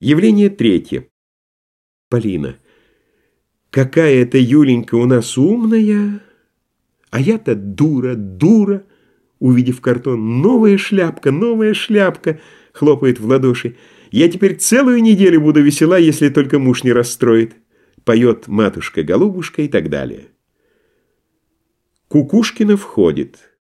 Явление третье. Полина. Какая это Юленька у нас умная, а я-то дура, дура. Увидев картон, новая шляпка, новая шляпка, хлопает в ладоши. Я теперь целую неделю буду весела, если только муж не расстроит. Поет матушка-голубушка и так далее. Кукушкина входит.